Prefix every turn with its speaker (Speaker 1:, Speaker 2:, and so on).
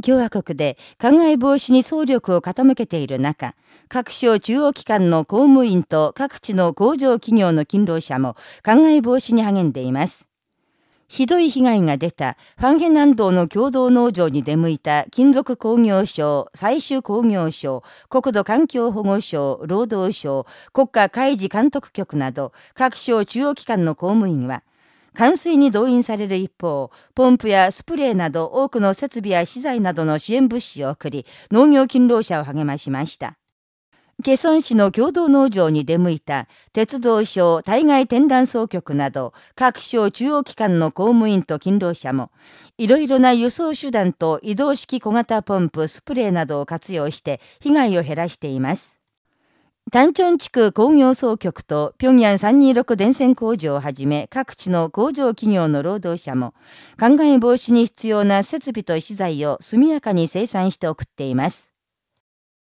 Speaker 1: 共和国で灌漑防止に総力を傾けている中、各省中央機関の公務員と各地の工場企業の勤労者も灌漑防止に励んでいます。ひどい被害が出たファンヘ南道の共同農場に出向いた金属工業省、最終工業省、国土環境保護省、労働省、国家海事監督局など各省中央機関の公務員は、冠水に動員される一方、ポンプやスプレーなど多くの設備や資材などの支援物資を送り、農業勤労者を励ましました。ケソン市の共同農場に出向いた鉄道省対外展覧総局など各省中央機関の公務員と勤労者もいろいろな輸送手段と移動式小型ポンプ、スプレーなどを活用して被害を減らしています。丹チョン地区工業総局と平壌326電線工場をはじめ各地の工場企業の労働者も、灌漑防止に必要な設備と資材を速やかに生産して送っています。